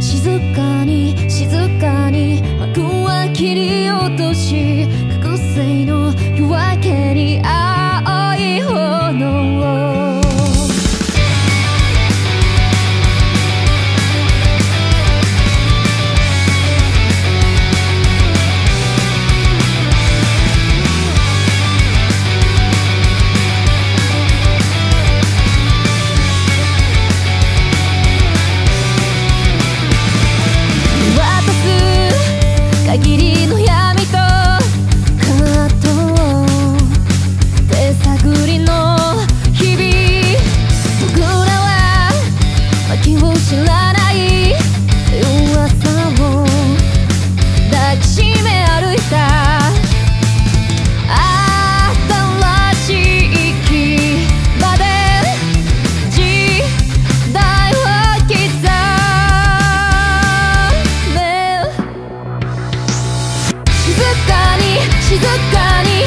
静か静かに